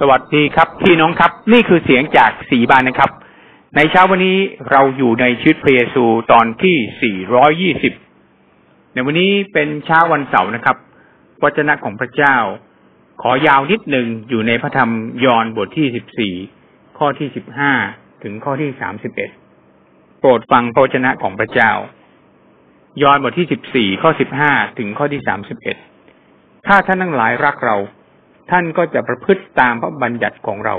สวัสดีครับพี่น้องครับ นี่คือเสียงจากสีบานนะครับ ในเช้าวันนี้เราอยู่ในชีวิตพระเยซูตอนที่ 420 ในวันนี้เป็นเช้าวันเสาร์นะครับวจนะของพระเจ้า ขอยาวนิดหนึ่งอยู่ในพระธรรมยอห์นบทที่ 14 ข้อที่ 15 ถึงข้อที่ 31 โปรดฟังพระวจนะของพระเจ้า ยอห์นบทที่ 14 ข้อ 15 ถึงข้อที่ 31 ถ้าท่านทั้งหลายรักเรา ท่านก็จะประพฤติตามพระบัญญัติของเรา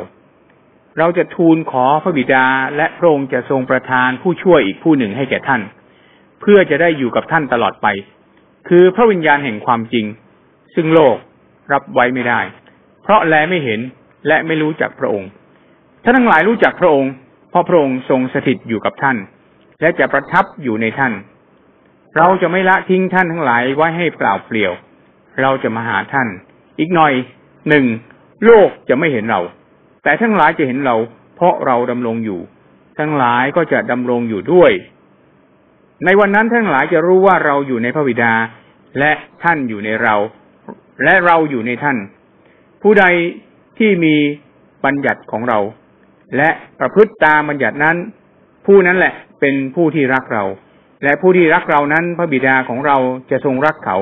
เราจะทูลขอพระบิดาและพระองค์จะทรงประทานผู้ช่วยอีกผู้หนึ่งให้แก่ท่าน เพื่อจะได้อยู่กับท่านตลอดไป คือพระวิญญาณแห่งความจริง ซึ่งโลกรับไว้ไม่ได้ เพราะแลไม่เห็นและไม่รู้จักพระองค์ท่านทั้งหลายรู้จักพระองค์ เพราะพระองค์ทรงสถิตอยู่กับท่าน และจะประทับอยู่ในท่าน เราจะไม่ละทิ้งท่านทั้งหลายไว้ให้เปล่าเปลี่ยว เราจะมาหาท่าน อีกหน่อย หนึ่งโลกจะไม่เห็นเรา แต่ทั้งหลายจะเห็นเรา เพราะเราดำรงอยู่ ทั้งหลายก็จะดำรงอยู่ด้วย ในวันนั้นทั้งหลายจะรู้ว่าเราอยู่ในพระบิดา และท่านอยู่ในเรา และเราอยู่ในท่าน ผู้ใดที่มีบัญญัติของเรา และประพฤติตามบัญญัตินั้น ผู้นั้นแหละเป็นผู้ที่รักเรา และผู้ที่รักเรานั้นพระบิดาของเราจะทรงรักเขา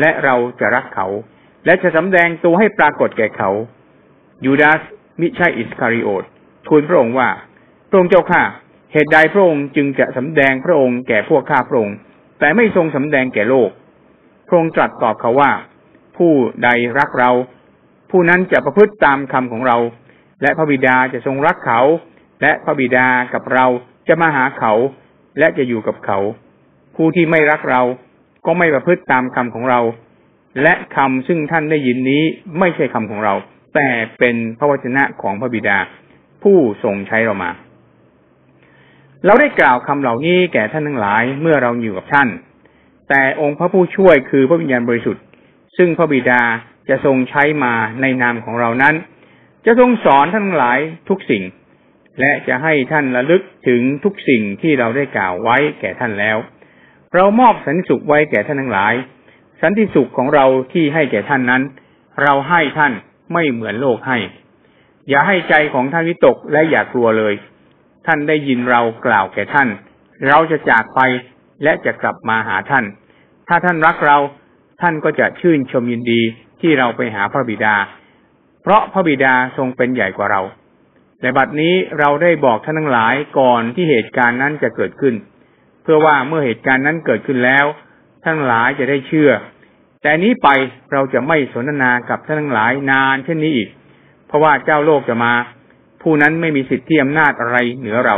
และเราจะรักเขา และจะสำแดงตัวให้ปรากฏแก่เขา ยูดาสมิใช่อิสคาริโอตทูลพระองค์ว่า พระองค์เจ้าข้าเหตุใดพระองค์จึงจะสำแดงพระองค์แก่พวกข้าพระองค์ แต่ไม่ทรงสำแดงแก่โลก พระองค์ตรัสตอบเขาว่า ผู้ใดรักเรา ผู้นั้นจะประพฤติตามคำของเรา และพระบิดาจะทรงรักเขา และพระบิดากับเราจะมาหาเขา และจะอยู่กับเขา ผู้ที่ไม่รักเราก็ไม่ประพฤติตามคำของเรา และคำซึ่งท่านได้ยินนี้ไม่ใช่คำของเรา แต่เป็นพระวจนะของพระบิดา ผู้ทรงใช้เรามา เราได้กล่าวคำเหล่านี้แก่ท่านทั้งหลายเมื่อเราอยู่กับท่าน แต่องค์พระผู้ช่วยคือพระวิญญาณบริสุทธิ์ ซึ่งพระบิดาจะทรงใช้มาในนามของเรานั้น จะทรงสอนท่านทั้งหลายทุกสิ่ง และจะให้ท่านระลึกถึงทุกสิ่งที่เราได้กล่าวไว้แก่ท่านแล้ว เรามอบสันสุขไว้แก่ท่านทั้งหลาย สันติสุขของเราที่ให้แก่ท่านนั้น เราให้ท่านไม่เหมือนโลกให้ อย่าให้ใจของท่านวิตกและอย่ากลัวเลย ท่านได้ยินเรากล่าวแก่ท่าน เราจะจากไปและจะกลับมาหาท่าน ถ้าท่านรักเราท่านก็จะชื่นชมยินดีที่เราไปหาพระบิดา เพราะพระบิดาทรงเป็นใหญ่กว่าเราแต่บัดนี้เราได้บอกท่านทั้งหลายก่อนที่เหตุการณ์นั้นจะเกิดขึ้น เพื่อว่าเมื่อเหตุการณ์นั้นเกิดขึ้นแล้ว ทั้งหลายจะได้เชื่อ แต่นี้ไปเราจะไม่สนทนากับท่านทั้งหลายนานเช่นนี้อีก เพราะว่าเจ้าโลกจะมา ผู้นั้นไม่มีสิทธิอำนาจอะไรเหนือเรา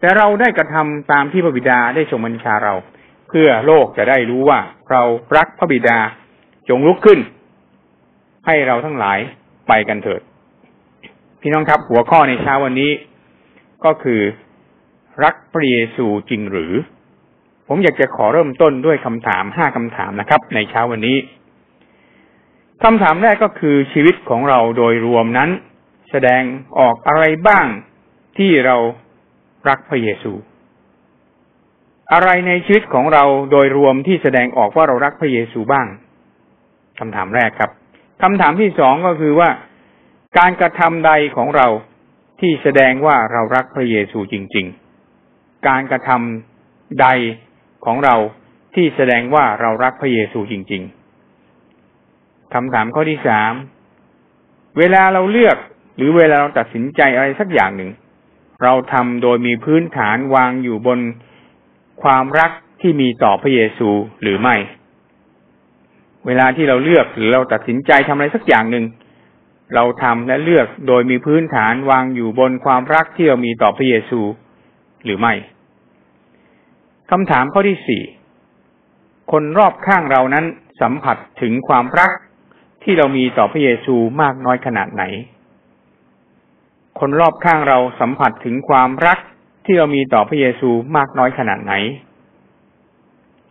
แต่เราได้กระทำตามที่พระบิดาได้ทรงบัญชาเรา เพื่อโลกจะได้รู้ว่าเรารักพระบิดาจงลุกขึ้น ให้เราทั้งหลายไปกันเถิด พี่น้องครับหัวข้อในเช้าวันนี้ ก็คือรักพระเยซูจริงหรือ ผมอยากจะขอเริ่มต้นด้วยคำถามห้าคำถามนะครับ ในเช้าวันนี้คำถามแรกก็คือชีวิตของเราโดยรวมนั้น แสดงออกอะไรบ้างที่เรารักพระเยซู อะไรในชีวิตของเราโดยรวมที่แสดงออกว่าเรารักพระเยซูบ้างคำถามแรกครับคำถามที่สองก็คือว่าการกระทำใดของเราที่แสดงว่าเรารักพระเยซูจริง ๆ การกระทำใด ของเราที่แสดงว่าเรารักพระเยซูจริง ๆคำถามข้อที่สามเวลาเราเลือกหรือเวลาเราตัดสินใจอะไรสักอย่างหนึ่ง เราทำโดยมีพื้นฐานวางอยู่บนความรักที่มีต่อพระเยซูหรือไม่ เวลาที่เราเลือกหรือเราตัดสินใจทำอะไรสักอย่างหนึ่ง เราทำและเลือกโดยมีพื้นฐานวางอยู่บนความรักที่เรามีต่อพระเยซูหรือไม่ คำถามข้อที่สี่คนรอบข้างเรานั้นสัมผัสถึงความรักที่เรามีต่อพระเยซูมากน้อยขนาดไหน คนรอบข้างเราสัมผัสถึงความรักที่เรามีต่อพระเยซูมากน้อยขนาดไหน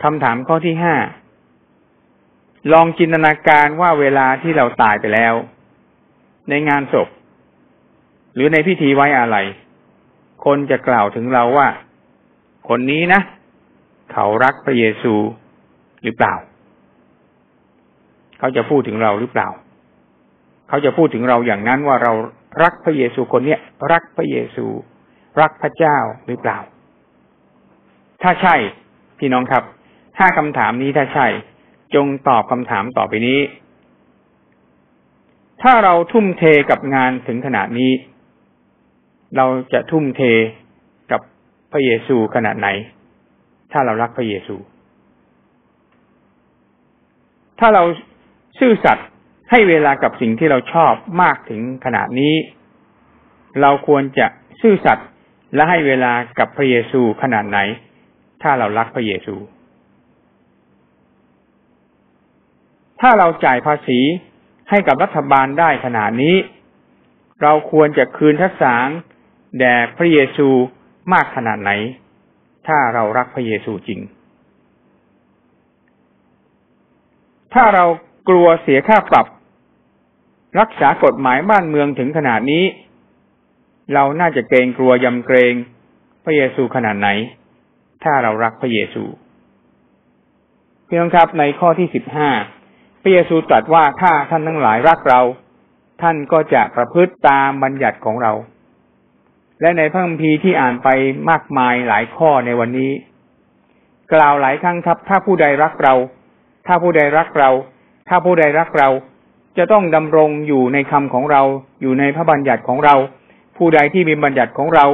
คำถามข้อที่ห้าลองจินตนาการว่าเวลาที่เราตายไปแล้ว ในงานศพ หรือในพิธีไว้อาลัยคนจะกล่าวถึงเราว่า คนนี้นะ เขารักพระเยซูหรือเปล่า เขาจะพูดถึงเราหรือเปล่า เขาจะพูดถึงเราอย่างนั้นว่าเรารักพระเยซูคนเนี้ยรักพระเยซู รักพระเจ้าหรือเปล่า ถ้าใช่พี่น้องครับถ้าคำถามนี้ถ้าใช่ จงตอบคำถามต่อไปนี้ ถ้าเราทุ่มเทกับงานถึงขนาดนี้ เราจะทุ่มเทกับพระเยซูขนาดไหน ถ้าเรารักพระเยซู ถ้าเราซื่อสัตย์ให้เวลากับสิ่งที่เราชอบมากถึงขนาดนี้ เราควรจะซื่อสัตย์และให้เวลากับพระเยซูขนาดไหน ถ้าเรารักพระเยซู ถ้าเราจ่ายภาษีให้กับรัฐบาลได้ขนาดนี้ เราควรจะคืนทัศสางแด่พระเยซูมากขนาดไหน ถ้าเรารักพระเยซูจริง ถ้าเรากลัวเสียค่าปรับ รักษากฎหมายบ้านเมืองถึงขนาดนี้ เราน่าจะเกรงกลัวยำเกรงพระเยซูขนาดไหน ถ้าเรารักพระเยซูเพี่องครับในข้อที่สิบห้าพระเยซูตรัสว่าถ้าท่านทั้งหลายรักเรา ท่านก็จะประพฤติตามบัญญัติของเรา และในพระคัมภีร์ที่อ่านไปมากมายหลายข้อในวันนี้ กล่าวหลายครั้งครับ ถ้าผู้ใดรักเรา ถ้าผู้ใดรักเรา ถ้าผู้ใดรักเรา จะต้องดำรงอยู่ในคำของเรา อยู่ในพระบัญญัติของเรา ผู้ใดที่มีบัญญัติของเรา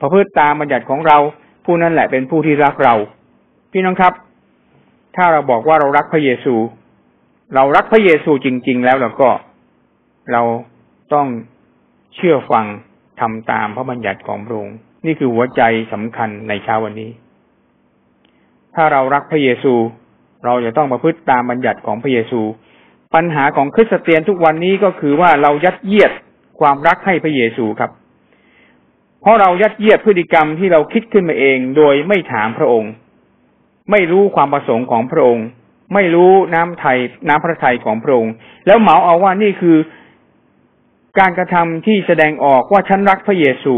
ประพฤติตามบัญญัติของเรา ผู้นั้นแหละเป็นผู้ที่รักเรา พี่น้องครับ ถ้าเราบอกว่าเรารักพระเยซู เรารักพระเยซูจริง ๆ แล้วเราก็ เราต้องเชื่อฟัง ทำตามพระบัญญัติของพระองค์นี่คือหัวใจสำคัญในเช้าวันนี้ ถ้าเรารักพระเยซู เราจะต้องประพฤติตามบัญญัติของพระเยซู ปัญหาของคริสเตียนทุกวันนี้ก็คือว่าเรายัดเยียดความรักให้พระเยซูครับ เพราะเรายัดเยียดพฤติกรรมที่เราคิดขึ้นมาเองโดยไม่ถามพระองค์ ไม่รู้ความประสงค์ของพระองค์ ไม่รู้น้ำไทยน้ำพระทัยของพระองค์ แล้วเหมาเอาว่านี่คือ การกระทำที่แสดงออกว่าฉันรักพระเยซู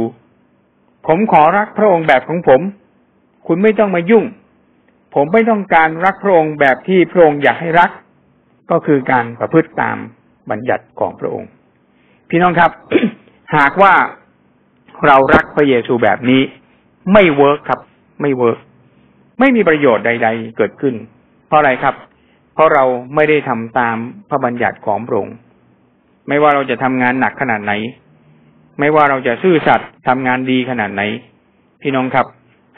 ผมขอรักพระองค์แบบของผม คุณไม่ต้องมายุ่ง ผมไม่ต้องการรักพระองค์แบบที่พระองค์อยากให้รัก ก็คือการประพฤติตามบัญญัติของพระองค์ พี่น้องครับ หากว่าเรารักพระเยซูแบบนี้ ไม่ work ครับ ไม่ work ไม่มีประโยชน์ใด ๆ เกิดขึ้น เพราะอะไรครับ เพราะเราไม่ได้ทำตามพระบัญญัติของพระองค์ ไม่ว่าเราจะทำงานหนักขนาดไหน ไม่ว่าเราจะซื่อสัตย์ทำงานดีขนาดไหน พี่น้องครับ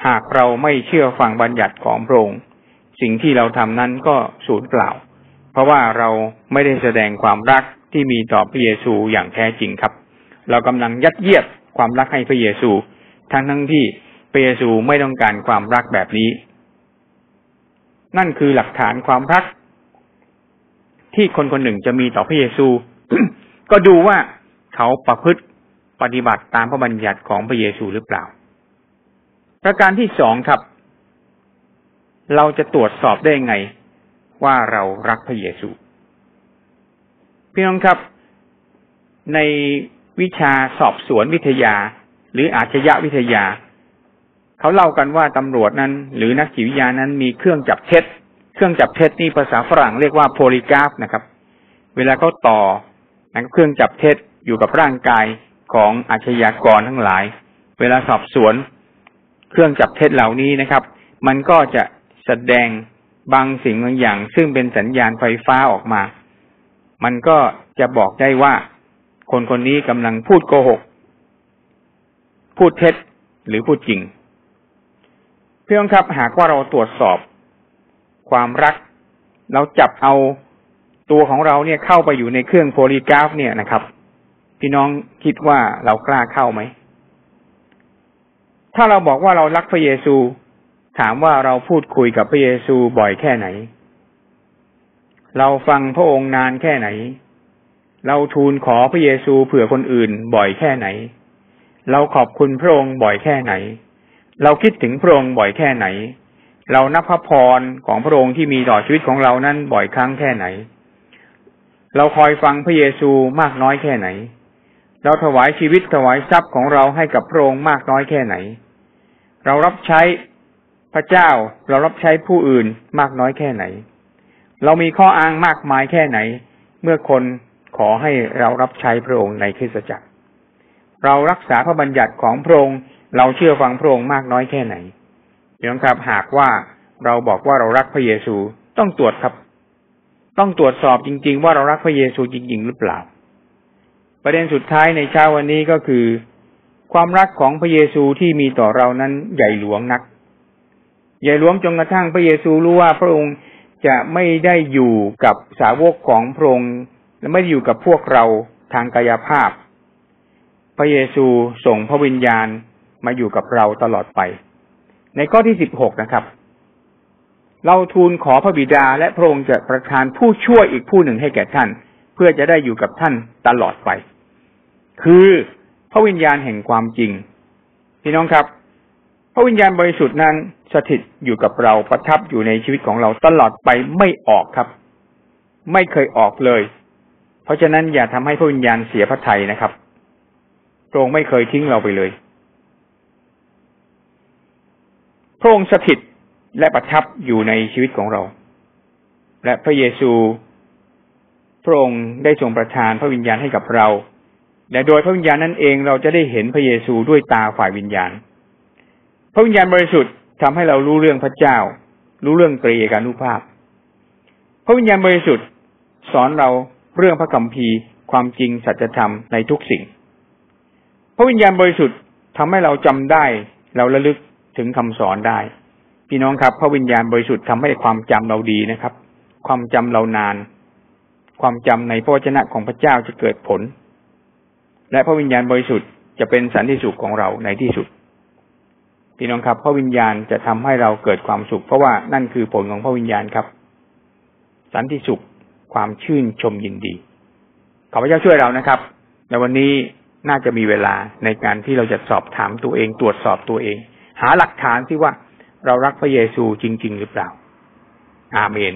หากเราไม่เชื่อฟังบัญญัติของพระองค์สิ่งที่เราทำนั้นก็สูญเปล่า เพราะว่าเราไม่ได้แสดงความรักที่มีต่อพระเยซูอย่างแท้จริงครับ เรากำลังยัดเยียดความรักให้พระเยซู ทั้งทั้งที่พระเยซูไม่ต้องการความรักแบบนี้ นั่นคือหลักฐานความรักที่คนคนหนึ่งจะมีต่อพระเยซู ก็ดูว่าเขาประพฤติปฏิบัติตามพระบัญญัติของพระเยซูหรือเปล่า ประการที่สองครับ เราจะตรวจสอบได้ไง ว่าเรารักพระเยซู พี่น้องครับ ในวิชาสอบสวนวิทยา หรืออาชญาวิทยา เขาเล่ากันว่าตำรวจนั้น หรือนักจิตวิทยานั้นมีเครื่องจับเท็จ เครื่องจับเท็จนี่ภาษาฝรั่งเรียกว่าโพลิกราฟนะครับ เวลาเขาต่อ นะเครื่องจับเท็จอยู่กับร่างกายของอาชญากรทั้งหลาย เวลาสอบสวน เครื่องจับเท็จเหล่านี้นะครับ มันก็จะแสดงบางสิ่งบางอย่าง ซึ่งเป็นสัญญาณไฟฟ้าออกมา มันก็จะบอกได้ว่า คนคนนี้กำลังพูดโกหก พูดเท็จหรือพูดจริง เพื่อนครับหากว่าเราตรวจสอบ ความรัก เราจับเอา ตัวของเราเนี่ยเข้าไปอยู่ในเครื่องโพลีกราฟ เนี่ยนะครับ พี่น้องคิดว่าเรากล้าเข้าไหม ถ้าเราบอกว่าเรารักพระเยซู ถามว่าเราพูดคุยกับพระเยซูบ่อยแค่ไหน เราฟังพระองค์นานแค่ไหน เราทูลขอพระเยซูเผื่อคนอื่นบ่อยแค่ไหน เราขอบคุณพระองค์บ่อยแค่ไหน เราคิดถึงพระองค์บ่อยแค่ไหนเรานับพระพรของพระองค์ที่มีต่อชีวิตของเรานั้นบ่อยครั้งแค่ไหน เราคอยฟังพระเยซูมากน้อยแค่ไหน เราถวายชีวิตถวายทรัพย์ของเราให้กับพระองค์มากน้อยแค่ไหน เรารับใช้พระเจ้าเรารับใช้ผู้อื่นมากน้อยแค่ไหน เรามีข้ออ้างมากมายแค่ไหน เมื่อคนขอให้เรารับใช้พระองค์ในคริสตจักร เรารักษาพระบัญญัติของพระองค์เราเชื่อฟังพระองค์มากน้อยแค่ไหนพี่น้องครับหากว่าเราบอกว่าเรารักพระเยซูต้องตรวจครับ ต้องตรวจสอบจริง ๆ ว่าเรารักพระเยซูจริงๆหรือเปล่า ประเด็นสุดท้ายในเช้าวันนี้ก็คือ ความรักของพระเยซูที่มีต่อเรานั้นใหญ่หลวงนัก ใหญ่หลวงจนกระทั่งพระเยซูรู้ว่าพระองค์จะไม่ได้อยู่กับสาวกของพระองค์และไม่ได้อยู่กับพวกเราทางกายภาพ พระเยซูส่งพระวิญญาณมาอยู่กับเราตลอดไป ในข้อที่สิบหกนะครับ เราทูลขอพระบิดาและพระองค์จะประทานผู้ช่วยอีกผู้หนึ่งให้แก่ท่าน เพื่อจะได้อยู่กับท่านตลอดไป คือพระวิญญาณแห่งความจริง พี่น้องครับ พระวิญญาณบริสุทธิ์นั้นสถิตอยู่กับเราประทับอยู่ในชีวิตของเราตลอดไปไม่ออกครับ ไม่เคยออกเลย เพราะฉะนั้นอย่าทำให้พระวิญญาณเสียพระทัยนะครับพระองค์ไม่เคยทิ้งเราไปเลย พระองค์สถิต และประทับอยู่ในชีวิตของเรา และพระเยซูพระองค์ได้ทรงประทานพระวิญญาณให้กับเรา และโดยพระวิญญาณนั่นเองเราจะได้เห็นพระเยซูด้วยตาฝ่ายวิญญาณ พระวิญญาณบริสุทธิ์ทำให้เรารู้เรื่องพระเจ้า รู้เรื่องตรีเอกานุภาพ พระวิญญาณบริสุทธิ์สอนเราเรื่องพระคัมภีร์ ความจริงสัจธรรมในทุกสิ่ง พระวิญญาณบริสุทธิ์ทำให้เราจำได้ เราระลึกถึงคำสอนได้ พี่น้องครับ พระวิญญาณบริสุทธิ์ทำให้ความจำเราดีนะครับ ความจำเรานาน ความจำในพระวจนะของพระเจ้าจะเกิดผล และพระวิญญาณบริสุทธิ์จะเป็นสันติสุขของเราในที่สุด พี่น้องครับ พระวิญญาณจะทำให้เราเกิดความสุข เพราะว่านั่นคือผลของพระวิญญาณครับ สันติสุขความชื่นชมยินดี ขอพระเจ้าช่วยเรานะครับในวันนี้น่าจะมีเวลาในการที่เราจะสอบถามตัวเอง ตรวจสอบตัวเอง หาหลักฐานที่ว่า เรารักพระเยซูจริง ๆ หรือเปล่า อาเมน